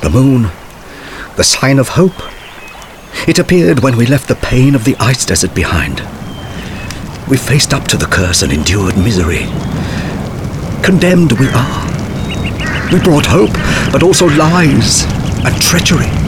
The moon, the sign of hope. It appeared when we left the pain of the ice desert behind. We faced up to the curse and endured misery. Condemned we are. We brought hope, but also lies and treachery.